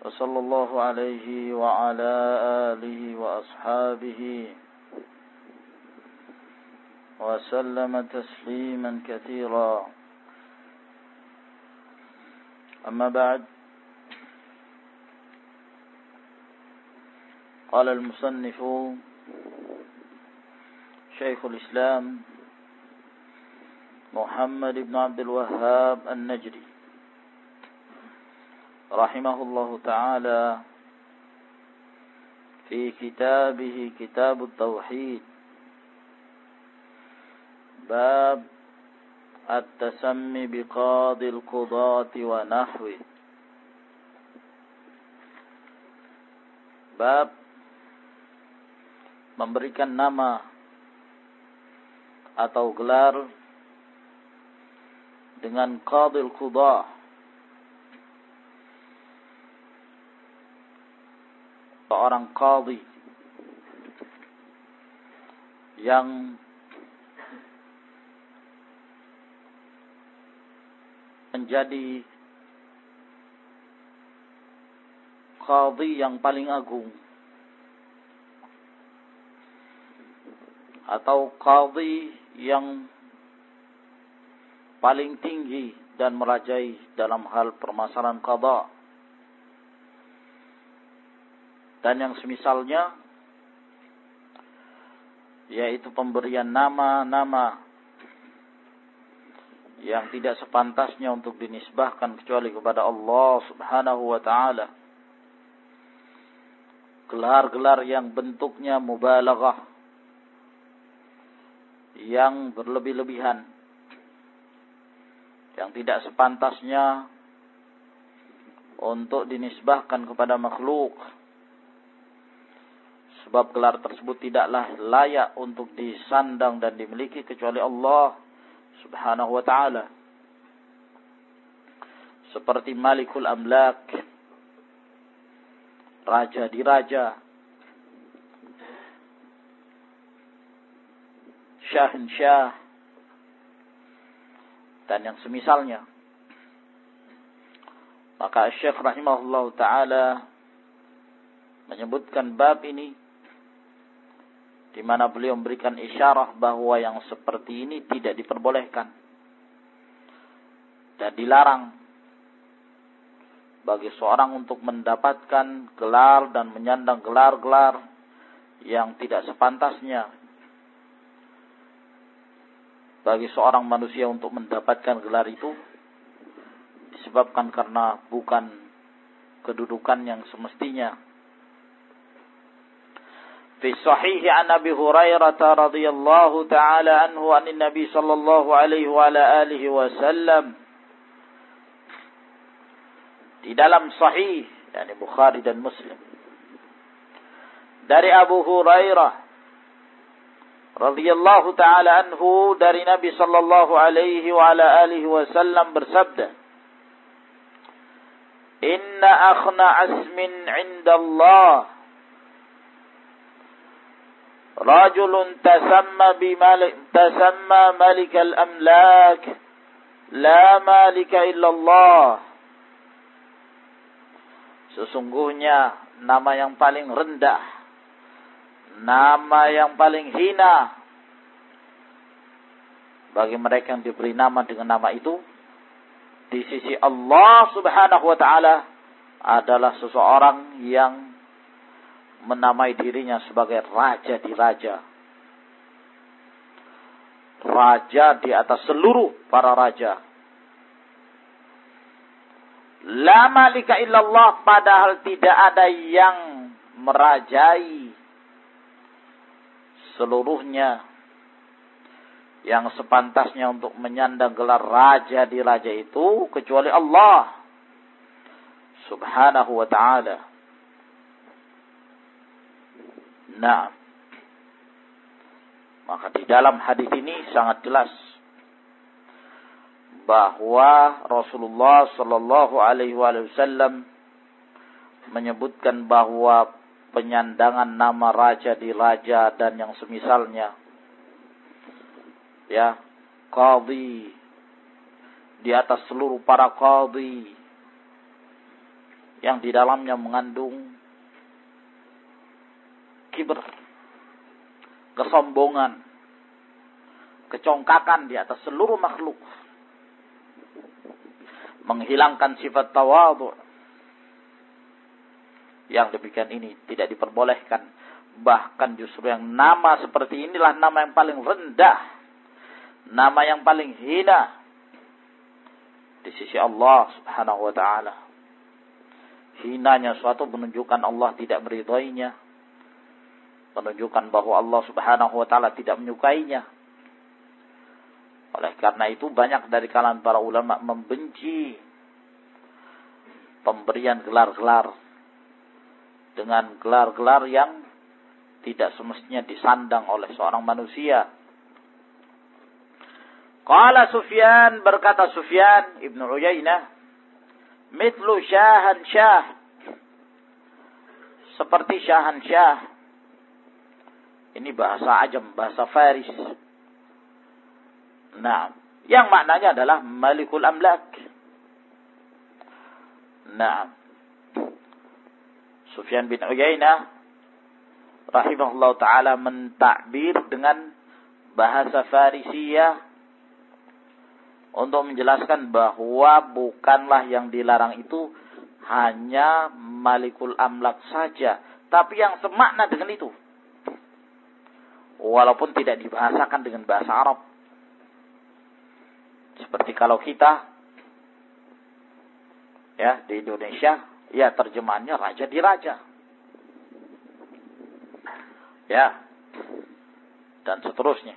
وصلى الله عليه وعلى آله وأصحابه وسلم تسليما كثيرا. أما بعد قال المصنف شيخ الإسلام محمد بن عبد الوهاب النجري. رحمه الله تعالى في كتابه كتاب التوحيد باب التسمي بقاضي القضاة ونحوه باب memberikan nama atau gelar dengan qadil qudah seorang qadhi yang menjadi qadhi yang paling agung atau qadhi yang paling tinggi dan merajai dalam hal permasalahan qada dan yang semisalnya yaitu pemberian nama-nama yang tidak sepantasnya untuk dinisbahkan kecuali kepada Allah Subhanahu wa taala. Gelar-gelar yang bentuknya mubalaghah yang berlebih-lebihan yang tidak sepantasnya untuk dinisbahkan kepada makhluk sebab gelar tersebut tidaklah layak untuk disandang dan dimiliki kecuali Allah Subhanahu wa taala seperti Malikul Amlak raja di raja Syahin Syah dan yang semisalnya. Maka Syekh rahimahullah taala menyebutkan bab ini di mana beliau memberikan isyarah bahwa yang seperti ini tidak diperbolehkan dan dilarang bagi seorang untuk mendapatkan gelar dan menyandang gelar-gelar yang tidak sepantasnya bagi seorang manusia untuk mendapatkan gelar itu disebabkan karena bukan kedudukan yang semestinya. في الصحيح عن أبي هريرة رضي الله تعالى عنه عن النبي صلى الله عليه وعلى آله وسلم. في دلم صحيح يعني بخاري dan مسلم dari أبو هريرة رضي الله تعالى عنه dari نبي صلى الله عليه وعلى آله وسلم برسبدة إن أخنع اسم عند الله rajulun tasamma bimalik tasamma malik al-amlak la malika illa Allah Sesungguhnya nama yang paling rendah nama yang paling hina bagi mereka yang diberi nama dengan nama itu di sisi Allah Subhanahu wa taala adalah seseorang yang menamai dirinya sebagai raja di raja. Raja di atas seluruh para raja. La malika illallah padahal tidak ada yang merajai seluruhnya yang sepantasnya untuk menyandang gelar raja di raja itu kecuali Allah subhanahu wa ta'ala. Nah, maka di dalam hadis ini sangat jelas bahwa Rasulullah Shallallahu Alaihi Wasallam menyebutkan bahwa penyandangan nama raja di raja dan yang semisalnya ya qadhi di atas seluruh para qadhi yang di dalamnya mengandung kiber kesombongan kecongkakan di atas seluruh makhluk menghilangkan sifat tawadhu yang demikian ini tidak diperbolehkan. Bahkan justru yang nama seperti inilah nama yang paling rendah. Nama yang paling hina. Di sisi Allah subhanahu wa ta'ala. Hinanya suatu menunjukkan Allah tidak meridainya. Menunjukkan bahwa Allah subhanahu wa ta'ala tidak menyukainya. Oleh karena itu banyak dari kalangan para ulama membenci pemberian gelar-gelar dengan gelar-gelar yang tidak semestinya disandang oleh seorang manusia. Qala Sufyan berkata Sufyan Ibnu Uyainah, "Mithlu syahan syah." Seperti syahan syah. Ini bahasa ajam, bahasa Faris. Nah, yang maknanya adalah Malikul Amlak. Nah, Sufyan bin Uyainah rahimahullah taala mentakbir dengan bahasa Farisia untuk menjelaskan bahwa bukanlah yang dilarang itu hanya malikul amlak saja, tapi yang semakna dengan itu. Walaupun tidak dibahasakan dengan bahasa Arab. Seperti kalau kita ya di Indonesia Ya terjemahannya raja di raja. Ya. Dan seterusnya.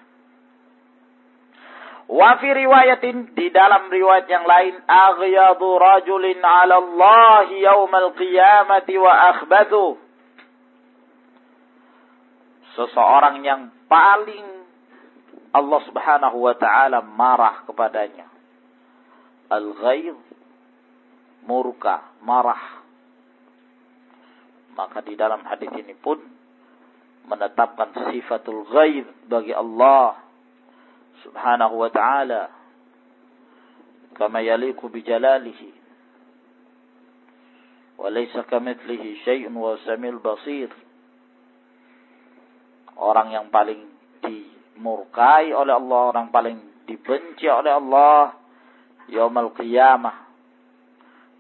Wa fi riwayatin di dalam riwayat yang lain aghyadu rajulin 'ala Allah yaumal qiyamati wa akhbadu. Seseorang yang paling Allah Subhanahu wa taala marah kepadanya. Al-ghayz murka, marah. Maka di dalam hadis ini pun menetapkan sifatul ghaib bagi Allah subhanahu wa ta'ala. Kama yaliku bi jalalihi. Wa laysa kamithlihi syai'un wa samil basir orang yang paling dimurkai oleh Allah orang paling dibenci oleh Allah yaumul qiyamah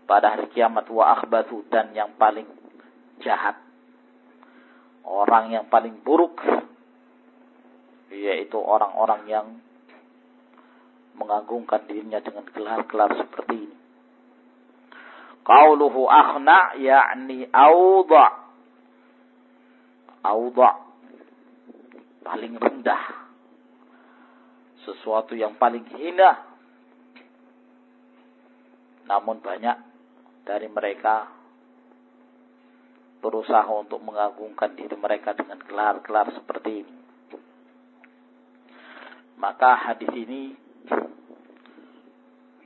pada hari kiamat wa akhbathu dan yang paling jahat. Orang yang paling buruk yaitu orang-orang yang mengagungkan dirinya dengan gelar-gelar seperti ini. Qauluhu akhna yakni awda. Awda paling rendah. Sesuatu yang paling hina. Namun banyak dari mereka berusaha untuk mengagungkan diri mereka dengan gelar-gelar seperti ini. Maka hadis ini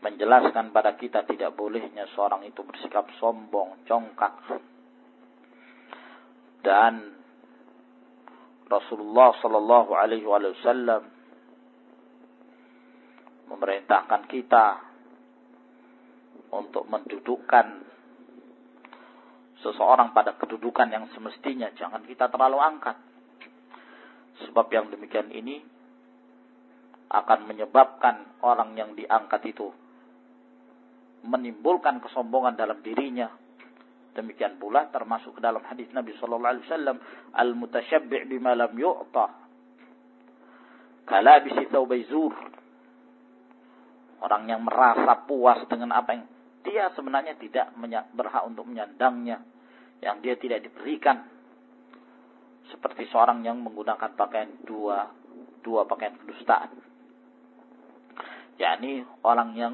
menjelaskan pada kita tidak bolehnya seorang itu bersikap sombong, congkak. Dan Rasulullah Shallallahu Alaihi Wasallam memerintahkan kita untuk mendudukkan seseorang pada kedudukan yang semestinya. Jangan kita terlalu angkat. Sebab yang demikian ini akan menyebabkan orang yang diangkat itu menimbulkan kesombongan dalam dirinya. Demikian pula termasuk ke dalam hadis Nabi sallallahu alaihi wasallam al-mutasyabbi' bima lam yu'ta. Kalabisi thawbayzur. Orang yang merasa puas dengan apa yang dia sebenarnya tidak berhak untuk menyandangnya yang dia tidak diberikan seperti seorang yang menggunakan pakaian dua dua pakaian kedustaan yakni orang yang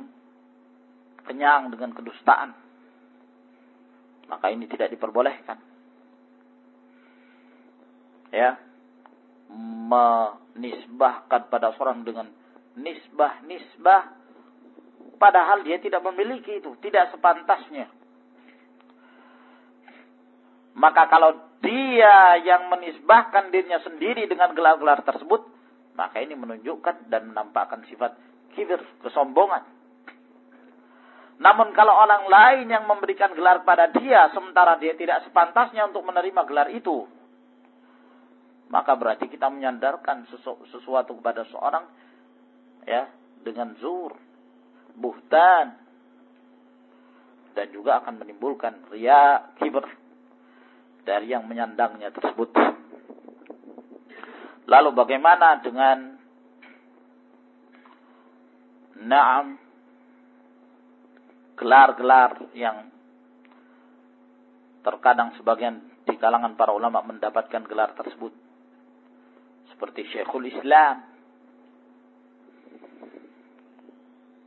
kenyang dengan kedustaan maka ini tidak diperbolehkan. Ya, menisbahkan pada seorang dengan nisbah-nisbah padahal dia tidak memiliki itu, tidak sepantasnya. Maka kalau dia yang menisbahkan dirinya sendiri dengan gelar-gelar tersebut, maka ini menunjukkan dan menampakkan sifat kibir, kesombongan. Namun kalau orang lain yang memberikan gelar pada dia, sementara dia tidak sepantasnya untuk menerima gelar itu, maka berarti kita menyandarkan sesu sesuatu kepada seorang ya dengan zur, buhtan, dan juga akan menimbulkan ria, kibir dari yang menyandangnya tersebut. Lalu bagaimana dengan naam gelar-gelar yang terkadang sebagian di kalangan para ulama mendapatkan gelar tersebut. Seperti Syekhul Islam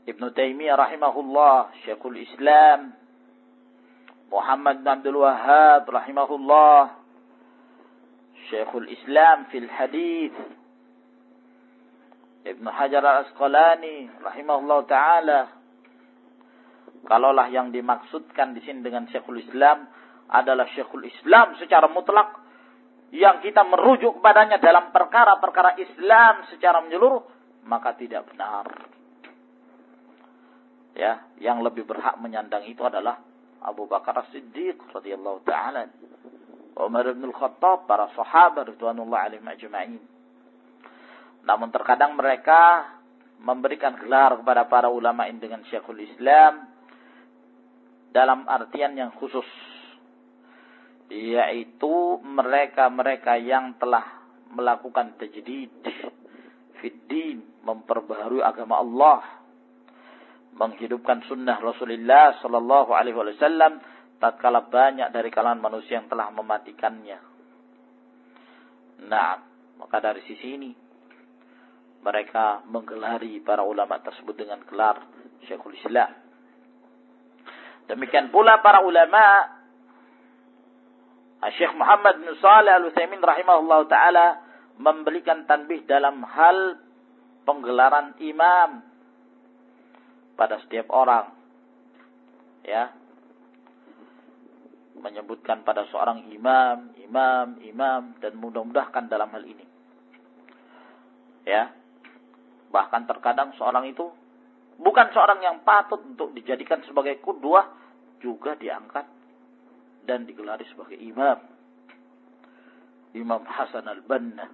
Ibn Taimiyah rahimahullah Syekhul Islam Muhammad bin Abdul Wahhab rahimahullah Syekhul Islam fil hadis Ibn Hajar al-Asqalani rahimahullah taala kalaulah yang dimaksudkan di sini dengan Syekhul Islam adalah Syekhul Islam secara mutlak yang kita merujuk kepadanya dalam perkara-perkara Islam secara menyeluruh, maka tidak benar. Ya, yang lebih berhak menyandang itu adalah Abu Bakar As-Siddiq radhiyallahu taala, Umar bin Al-Khattab, para sahabat radhiyallahu alaihim ajma'in. Namun terkadang mereka memberikan gelar kepada para ulama dengan Syekhul Islam dalam artian yang khusus yaitu mereka-mereka yang telah melakukan tajdid fiddin memperbaharui agama Allah menghidupkan sunnah Rasulullah sallallahu alaihi wasallam tatkala banyak dari kalangan manusia yang telah mematikannya. Nah, maka dari sisi ini mereka menggelari para ulama tersebut dengan gelar Syekhul Islam. Demikian pula para ulama Syekh Muhammad bin Saleh Al-Utsaimin rahimahullah taala memberikan tanbih dalam hal penggelaran imam pada setiap orang. Ya. Menyebutkan pada seorang imam, imam, imam dan mudah-mudahkan dalam hal ini. Ya. Bahkan terkadang seorang itu bukan seorang yang patut untuk dijadikan sebagai kudwah juga diangkat dan digelari sebagai imam. Imam Hasan al-Banna,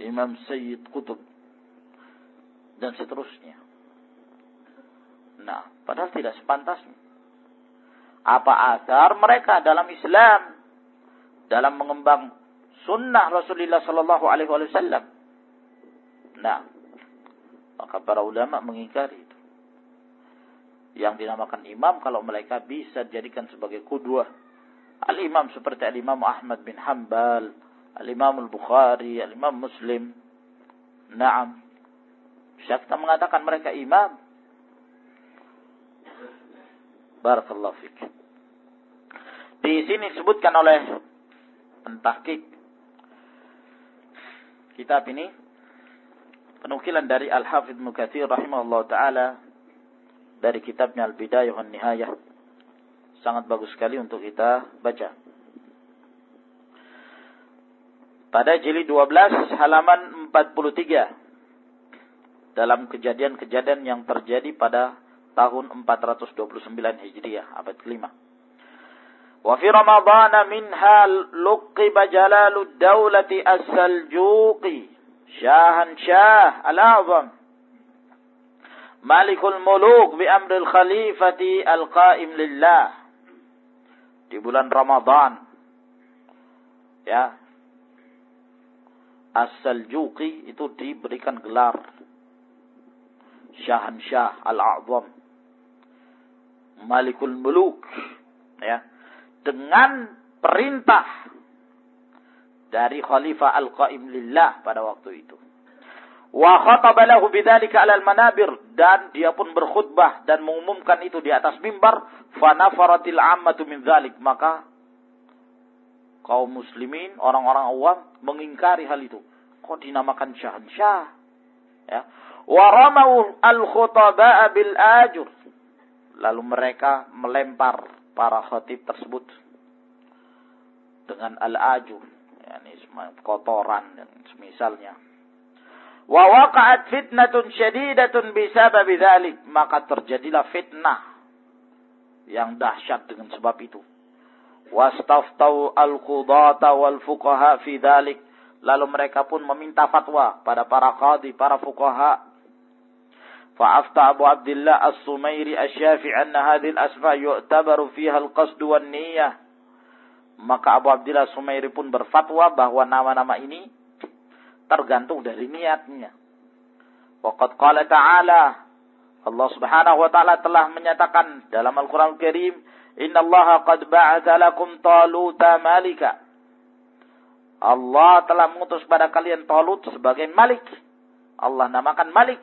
Imam Sayyid Qutub, dan seterusnya. Nah, padahal tidak sepantasnya. Apa asar mereka dalam Islam dalam mengembang sunnah Rasulullah Sallallahu Alaihi Wasallam? Nah, maka para ulama mengingkari yang dinamakan imam kalau mereka bisa dijadikan sebagai kudwah. Al-imam seperti al-imam Ahmad bin Hanbal, al-imam al-Bukhari, al-imam Muslim. Naam. Kita mengatakan mereka imam. Barakallahu fik. Di sini disebutkan oleh pentahkik kitab ini penukilan dari Al-Hafidh Mukathir rahimahullah ta'ala dari kitabnya Al-Bidayah wa Nihayah. Sangat bagus sekali untuk kita baca. Pada jilid 12 halaman 43 dalam kejadian-kejadian yang terjadi pada tahun 429 Hijriah abad kelima. Wa fi Ramadan minha luqiba jalalud dawlati as-saljuqi syahan syah al-azam Malikul Muluk bi amril khalifati al-qaim lillah. Di bulan Ramadan. Ya. As-Saljuqi itu diberikan gelar Syahansyah Al-A'zam. Malikul Muluk. Ya. Dengan perintah dari Khalifah Al-Qaim Lillah pada waktu itu. Wa khataba lahu bidzalika 'alal manabir. Dan dia pun berkhutbah dan mengumumkan itu di atas mimbar. Fa nafaratil 'ammatu min dzalik. Maka kaum muslimin orang-orang awam mengingkari hal itu. Kok dinamakan syahansyah ya. Wa ramau al khutaba bil ajur. Lalu mereka melempar para khatib tersebut dengan al ajur yakni kotoran dan semisalnya Wa waqa'at fitnatun syadidatun bisabab dzalik, maka terjadilah fitnah yang dahsyat dengan sebab itu. Wastaftau al-qudata wal fuqaha fi dzalik. Lalu mereka pun meminta fatwa pada para qadi, para fuqaha. Fa'afta Abu Abdullah As-Sumairi Asy-Syafi'i anna hadhihi al-asma yu'tabaru fiha al-qasd wan niyyah. Maka Abu Abdullah Sumairi pun berfatwa bahwa nama-nama ini tergantung dari niatnya. Waqad qala ta'ala Allah Subhanahu wa taala telah menyatakan dalam Al-Qur'an Al Karim, "Innallaha qad ba'atsa lakum Taluta malika." Allah telah mengutus pada kalian Talut sebagai malik. Allah namakan malik.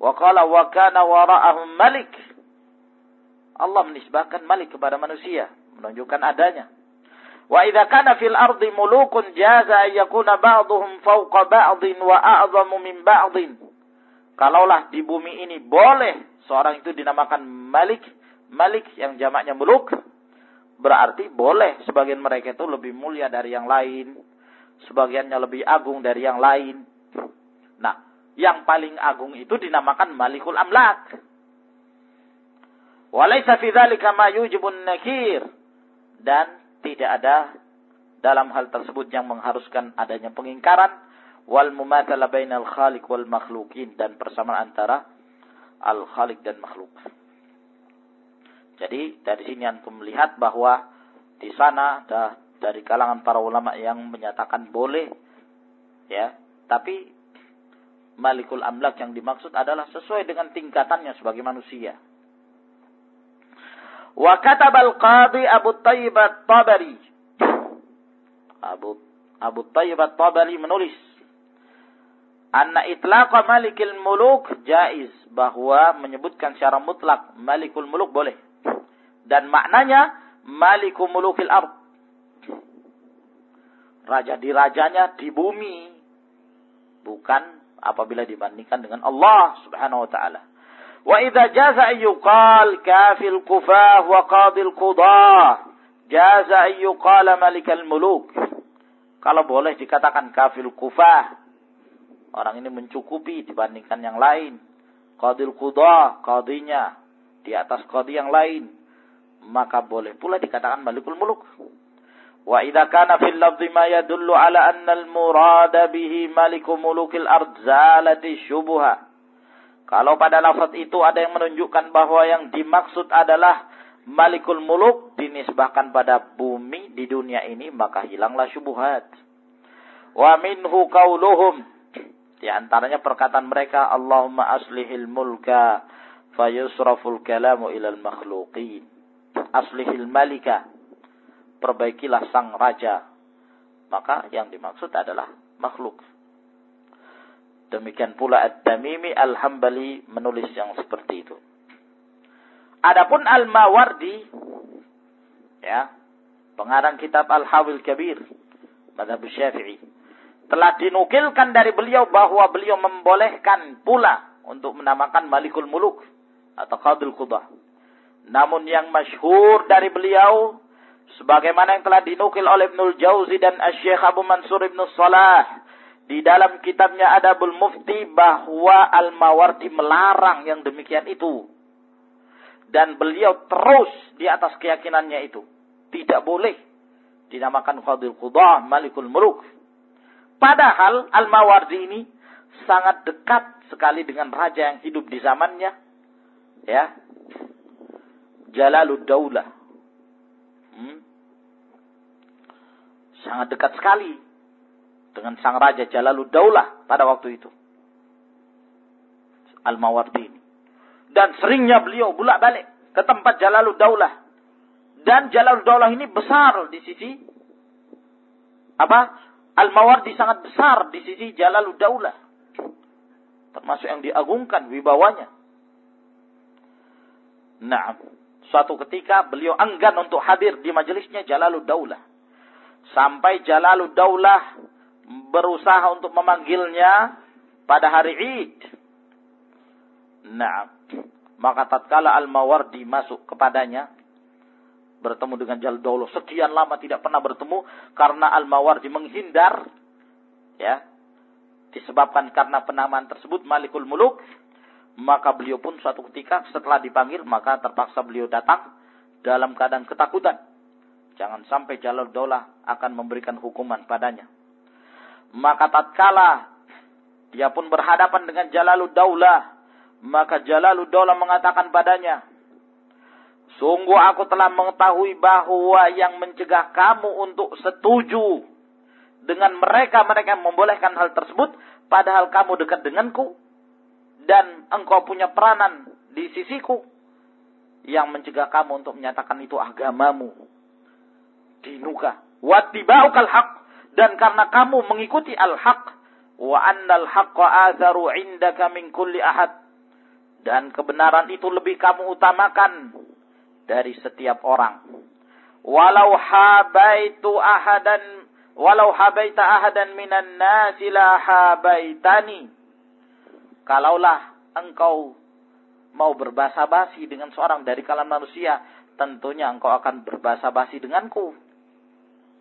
Wa qala wa kana wara'ahum malik. Allah menisbahkan malik kepada manusia, menunjukkan adanya. Wa idza kana fil ardi mulukun jaza yakuna ba'dhum fawqa ba'dhin wa a'zamu min ba'dhin. Kalaulah di bumi ini boleh seorang itu dinamakan malik, malik yang jamaknya muluk, berarti boleh sebagian mereka itu lebih mulia dari yang lain, sebagiannya lebih agung dari yang lain. Nah, yang paling agung itu dinamakan malikul amlak. Walaysa fi dzalika ma yujibun nakir. Dan tidak ada dalam hal tersebut yang mengharuskan adanya pengingkaran wal mumatsalah bainal khaliq wal makhlukin dan persamaan antara al khaliq dan makhluk. Jadi dari sini antum melihat bahwa di sana ada dari kalangan para ulama yang menyatakan boleh ya, tapi Malikul Amlak yang dimaksud adalah sesuai dengan tingkatannya sebagai manusia. Wa katabal qadi Abu Tayyib tabari Abu Abu Tayyib tabari menulis anna itlaqa malikil muluk jaiz bahwa menyebutkan secara mutlak malikul muluk boleh. Dan maknanya malikul mulukil ard. Raja dirajanya di bumi bukan apabila dibandingkan dengan Allah Subhanahu wa taala Wa idza jaza yuqal kafil kufah wa qadil qudah. Jaza yuqala malikal muluk. Kalau boleh dikatakan kafil kufah. Orang ini mencukupi dibandingkan yang lain. Qadil qudah, qadinya di atas qadi yang lain. Maka boleh pula dikatakan malikul muluk. Wa idza kana fil lafzi ma yadullu ala anna al murada bihi malikul mulukil ardh zalati syubha kalau pada lafaz itu ada yang menunjukkan bahwa yang dimaksud adalah Malikul Muluk dinisbahkan pada bumi di dunia ini maka hilanglah syubhat. Wa minhu qauluhum di antaranya perkataan mereka Allahumma aslihil mulka fayusraful kalamu ilal makhluqin. Aslihil malika perbaikilah sang raja. Maka yang dimaksud adalah makhluk. Demikian pula At-Tamimi Al-Hambali menulis yang seperti itu. Adapun Al-Mawardi ya, pengarang kitab Al-Hawil Kabir Madhab Syafi'i telah dinukilkan dari beliau bahwa beliau membolehkan pula untuk menamakan Malikul Muluk atau Qadil Qudah. Namun yang masyhur dari beliau sebagaimana yang telah dinukil oleh Ibnul Jauzi dan Asy-Syaikh Abu Mansur Ibnu Salah di dalam kitabnya Adabul Mufti bahwa Al-Mawardi melarang yang demikian itu. Dan beliau terus di atas keyakinannya itu. Tidak boleh dinamakan Qadil Qudah, Malikul Muluk. Padahal Al-Mawardi ini sangat dekat sekali dengan raja yang hidup di zamannya. Ya. Jalalud Daulah. Hmm. Sangat dekat sekali dengan sang raja Jalaluddaulah pada waktu itu. Al-Mawardi ini. Dan seringnya beliau bolak-balik ke tempat Jalaluddaulah. Dan Jalaluddaulah ini besar di sisi apa? Al-Mawardi sangat besar di sisi Jalaluddaulah. termasuk yang diagungkan wibawanya. Nah, suatu ketika beliau enggan untuk hadir di majelisnya Jalalud Daulah. Sampai Jalalud Daulah berusaha untuk memanggilnya pada hari Id. Nah, maka tatkala Al-Mawardi masuk kepadanya, bertemu dengan Daulah. Sekian lama tidak pernah bertemu karena Al-Mawardi menghindar. Ya. Disebabkan karena penamaan tersebut Malikul Muluk. Maka beliau pun suatu ketika setelah dipanggil maka terpaksa beliau datang dalam keadaan ketakutan. Jangan sampai Daulah akan memberikan hukuman padanya. Maka tatkala dia pun berhadapan dengan Jalalud Daulah, maka Jalalud Daulah mengatakan padanya, Sungguh aku telah mengetahui bahwa yang mencegah kamu untuk setuju dengan mereka-mereka yang membolehkan hal tersebut, padahal kamu dekat denganku, dan engkau punya peranan di sisiku, yang mencegah kamu untuk menyatakan itu agamamu. Dinuka. Wattiba'ukal haq. Dan karena kamu mengikuti al-haq. Wa annal haqqa azaru indaka min kulli ahad. Dan kebenaran itu lebih kamu utamakan dari setiap orang. Walau habaitu ahadan walau habaita ahadan minan nasi la habaitani. Kalaulah engkau mau berbahasa basi dengan seorang dari kalangan manusia, tentunya engkau akan berbahasa basi denganku.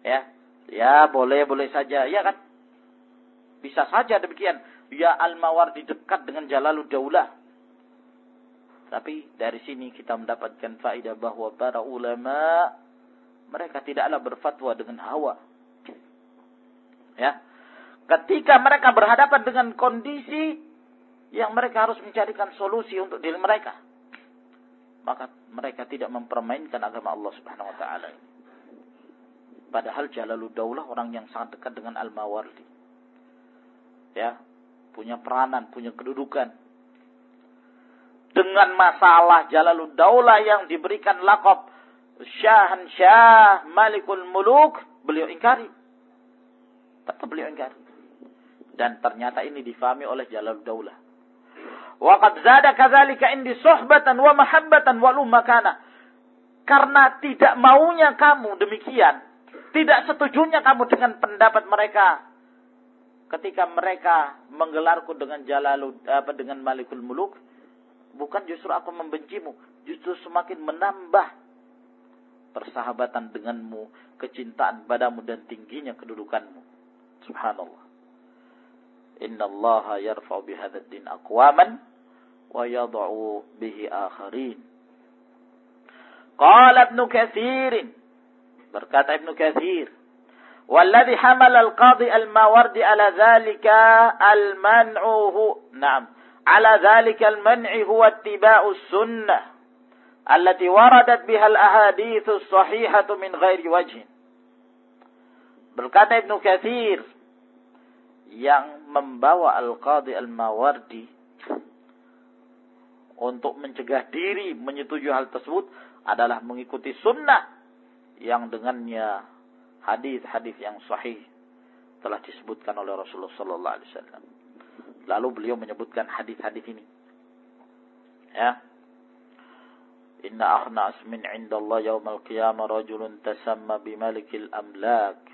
Ya. Ya, boleh-boleh saja, ya kan? Bisa saja demikian. Ya Al-Mawardi dekat dengan Jalalud Daulah tapi dari sini kita mendapatkan faedah bahwa para ulama mereka tidaklah berfatwa dengan hawa. Ya. Ketika mereka berhadapan dengan kondisi yang mereka harus mencarikan solusi untuk diri mereka, maka mereka tidak mempermainkan agama Allah Subhanahu wa taala Padahal Jalaluddaulah orang yang sangat dekat dengan Al-Mawardi. Ya, punya peranan, punya kedudukan dengan masalah Jalalud Daulah yang diberikan lakop Syahan Syah Malikul Muluk, beliau ingkari. Tetap beliau ingkari. Dan ternyata ini difahami oleh Jalalud Daulah. Waqad zada kadzalika indi suhbatan wa mahabbatan wa makana. Karena tidak maunya kamu demikian, tidak setujunya kamu dengan pendapat mereka ketika mereka menggelarku dengan Jalalud apa dengan Malikul Muluk, Bukan justru aku membencimu, justru semakin menambah persahabatan denganmu, kecintaan padamu dan tingginya kedudukanmu. Subhanallah. Inna Allah yarfa'u bihadad din aqwaman wa yad'u bihi akharin. Qala Ibn Kathir Berkata Ibnu Katsir, "Wallazi hamal al-qadhi al-mawardi ala dzalika al-man'u na'am, ala dzalika al-man'i huwa ittiba'u sunnah allati waradat biha al-ahadits as-sahihatu min ghairi. Berkata Ibnu Katsir, yang membawa al-qadhi al-mawardi untuk mencegah diri menyetujui hal tersebut adalah mengikuti sunnah yang dengannya hadis-hadis yang sahih telah disebutkan oleh Rasulullah sallallahu alaihi wasallam. Lalu beliau menyebutkan hadis-hadis ini. Ya. Inna akhna asmin inda Allah yawmal qiyamah rajulun tasamma bimalikil amlak.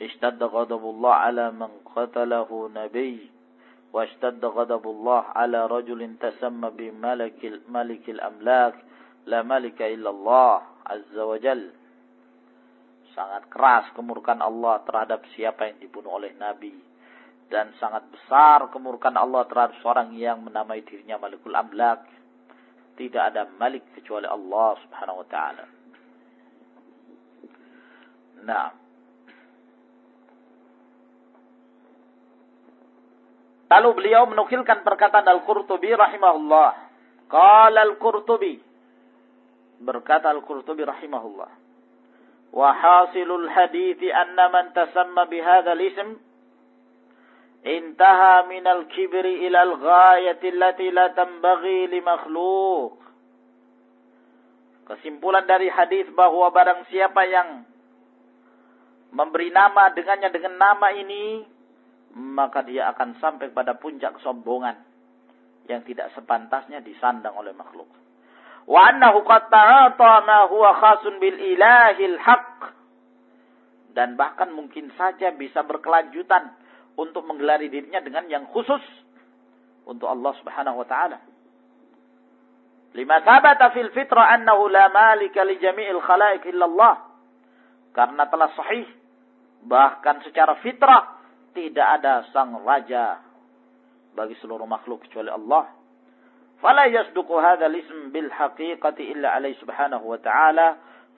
اشتد غضب الله على من قتله نبي واشتد غضب الله على رجل تسمى بملك ملك الأملاك la malika illallah azza wa jal. Sangat keras kemurkan Allah terhadap siapa yang dibunuh oleh Nabi. Dan sangat besar kemurkan Allah terhadap seorang yang menamai dirinya Malikul Amlak. Tidak ada malik kecuali Allah subhanahu wa ta'ala. Nah. Lalu beliau menukilkan perkataan Al-Qurtubi rahimahullah. Qala Al-Qurtubi berkata Al-Qurtubi rahimahullah. Wa hasilul hadithi anna man tasamma bihadzal ism intaha minal kibri ilal ghayati allati la tambaghi li makhluk. Kesimpulan dari hadis bahwa barang siapa yang memberi nama dengannya dengan nama ini, maka dia akan sampai pada puncak kesombongan yang tidak sepantasnya disandang oleh makhluk. Wa annahu qad ta'ata ma huwa khasun bil ilahil haq. Dan bahkan mungkin saja bisa berkelanjutan untuk menggelari dirinya dengan yang khusus untuk Allah Subhanahu wa taala. Lima thabata fil fitra annahu la malika li jami'il khalaiq illallah. Karena telah sahih bahkan secara fitrah tidak ada sang raja bagi seluruh makhluk kecuali Allah. Al-ism bil haqiqati illa alaihi subhanahu wa ta'ala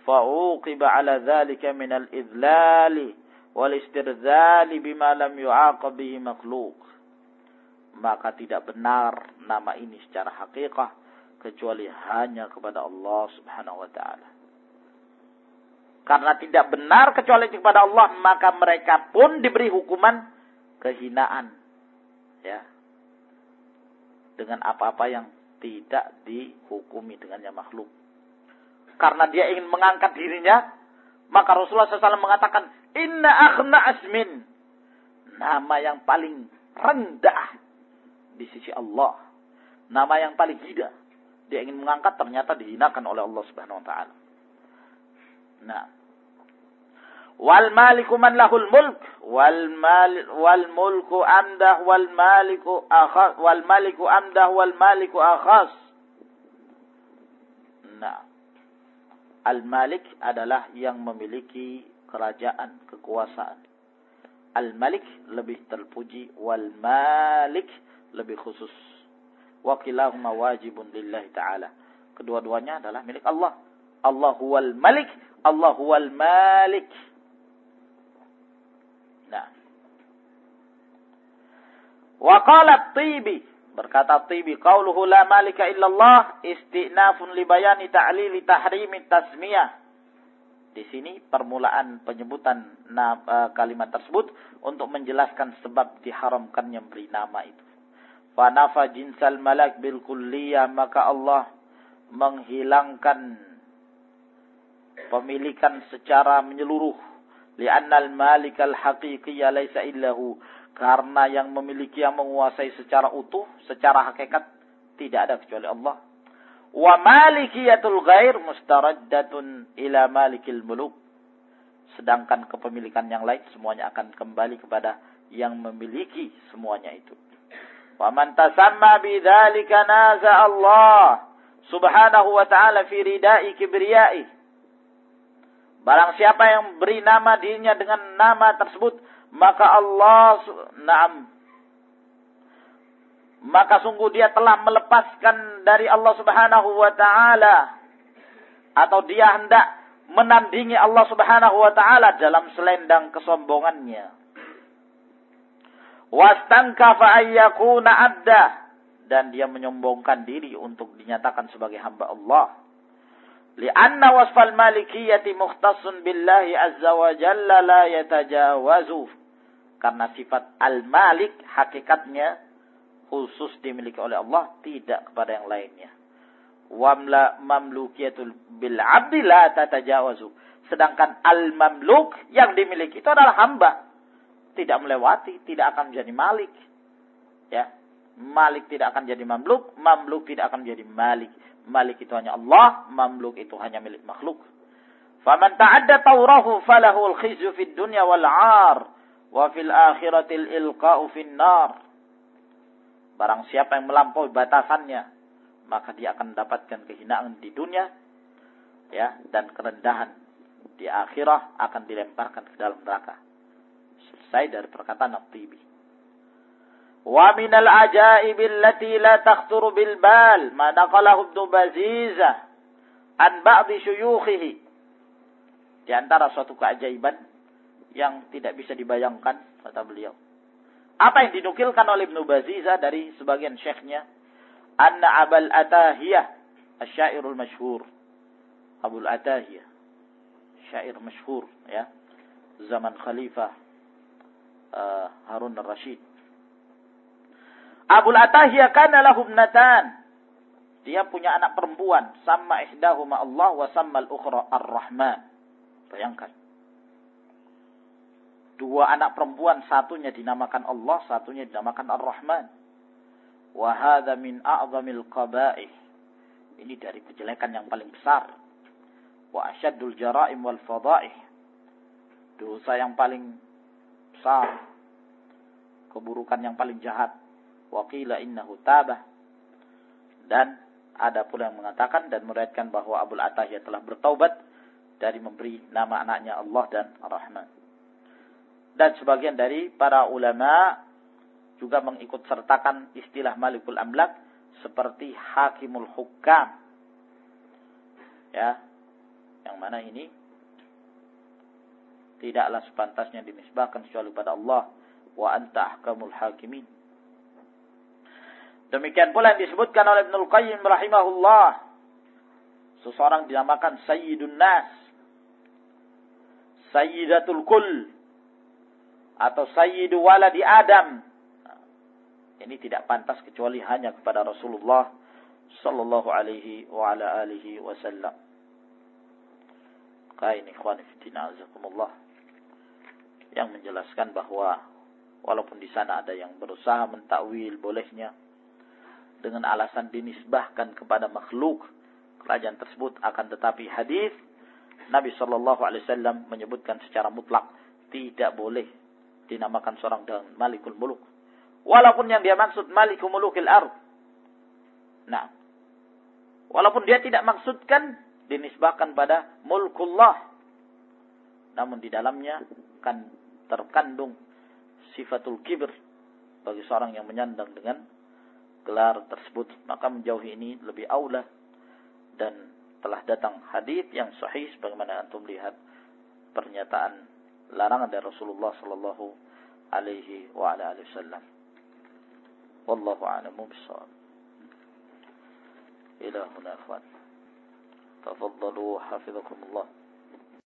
fa'uqiba ala dhalika min al-idlali wal istirzali bima lam yu'aqab bihi makhluk. Maka tidak benar nama ini secara hakikat kecuali hanya kepada Allah subhanahu wa ta'ala. Karena tidak benar kecuali kepada Allah, maka mereka pun diberi hukuman kehinaan. Ya. Dengan apa-apa yang tidak dihukumi dengannya makhluk. Karena dia ingin mengangkat dirinya, maka Rasulullah SAW mengatakan, Inna akhna asmin. Nama yang paling rendah di sisi Allah. Nama yang paling hina. Dia ingin mengangkat ternyata dihinakan oleh Allah Subhanahu wa taala. Nah, wal maliku man lahul mulk. Wal mal wal mulku amdah wal maliku akhas wal maliku amdah wal maliku akhas. Nah al malik adalah yang memiliki kerajaan kekuasaan. Al malik lebih terpuji wal malik lebih khusus. Wa kilahuma wajibun lillahi taala. Kedua-duanya adalah milik Allah. Allah huwal malik Allah huwal malik Nah. Wa qala tibi berkata tibi qauluhu la malika illallah istinafun li bayani ta'lili tahrimi tasmiyah. Di sini permulaan penyebutan uh, kalimat tersebut untuk menjelaskan sebab diharamkannya beri nama itu. Fanafa jinsal malak bil kulliyah maka Allah menghilangkan pemilikan secara menyeluruh Li'annal malikal haqiqiyya laisa illahu. Karena yang memiliki yang menguasai secara utuh, secara hakikat tidak ada kecuali Allah. Wa malikiyatul ghair mustaraddatun ila malikil muluk. Sedangkan kepemilikan yang lain semuanya akan kembali kepada yang memiliki semuanya itu. Wa man tasamma bidzalika naza Allah subhanahu wa ta'ala fi ridai kibriyai Barang siapa yang beri nama dirinya dengan nama tersebut, maka Allah na'am maka sungguh dia telah melepaskan dari Allah Subhanahu wa taala atau dia hendak menandingi Allah Subhanahu wa taala dalam selendang kesombongannya. Wastankafa ayyakuna abda dan dia menyombongkan diri untuk dinyatakan sebagai hamba Allah. Lianna wasfal malikiyati mukhtasun billahi azza wa jalla la yatajawazu. Karena sifat al-malik hakikatnya khusus dimiliki oleh Allah tidak kepada yang lainnya. Wamla mamlukiyatul bil abdi la tatajawazu. Sedangkan al-mamluk yang dimiliki itu adalah hamba. Tidak melewati, tidak akan menjadi malik. Ya. Malik tidak akan jadi mamluk, mamluk tidak akan menjadi malik. Malik itu hanya Allah, mamluk itu hanya milik makhluk. Faman ta'adda tawrahu falahu al-khizyu fid dunya wal 'ar wa fil akhirati al-ilqa'u fin nar. Barang siapa yang melampaui batasannya, maka dia akan mendapatkan kehinaan di dunia ya dan kerendahan di akhirah akan dilemparkan ke dalam neraka. Selesai dari perkataan Nabi. ومن العجائب التي لا تخطر بالبال ما نقله ابن بزيزة عن بعض شيوخه di antara suatu keajaiban yang tidak bisa dibayangkan kata beliau apa yang dinukilkan oleh Ibnu Baziza dari sebagian syekhnya anna Abul Atahiyah asyairul masyhur Abul Atahiyah syair masyhur ya zaman khalifah uh, Harun al-Rashid Abu Atahiyah kana lahum natan. Dia punya anak perempuan. Sama ihdahuma Allah wa sama al-ukhra ar-Rahman. Bayangkan. dua anak perempuan, satunya dinamakan Allah, satunya dinamakan Ar-Rahman. Wa hadha min a'zamil qaba'ih. Ini dari kejelekan yang paling besar. Wa asyaddul jara'im wal fada'ih. Dosa yang paling besar. Keburukan yang paling jahat. Wa qila innahu tabah. Dan ada pula yang mengatakan dan meriwayatkan bahwa Abu Atahiyah telah bertaubat dari memberi nama anaknya Allah dan Ar-Rahman dan sebagian dari para ulama juga mengikut sertakan istilah Malikul Amlak seperti Hakimul Hukam. Ya. Yang mana ini tidaklah sepantasnya dinisbahkan kecuali pada Allah wa anta ahkamul hakimin. Demikian pula yang disebutkan oleh Ibnul Qayyim rahimahullah. Seseorang dinamakan Sayyidun Nas. Sayyidatul Kull atau sayyidu waladi Adam. Ini tidak pantas kecuali hanya kepada Rasulullah sallallahu alaihi wa ala alihi wasallam. Kain ikhwan fillah azakumullah yang menjelaskan bahwa walaupun di sana ada yang berusaha mentakwil bolehnya dengan alasan dinisbahkan kepada makhluk kerajaan tersebut akan tetapi hadis Nabi Shallallahu Alaihi Wasallam menyebutkan secara mutlak tidak boleh dinamakan seorang dengan Malikul Muluk. Walaupun yang dia maksud Malikul Mulukil Ard. Nah, walaupun dia tidak maksudkan dinisbahkan pada Mulkullah. Namun di dalamnya kan terkandung sifatul kibir bagi seorang yang menyandang dengan gelar tersebut. Maka menjauhi ini lebih aula dan telah datang hadis yang sahih sebagaimana antum lihat pernyataan larangan dari Rasulullah sallallahu alaihi wa ala alihi wasallam. Wallahu a'lamu bissawab. Ila huna akhwan. Tafaddalu hafizakumullah.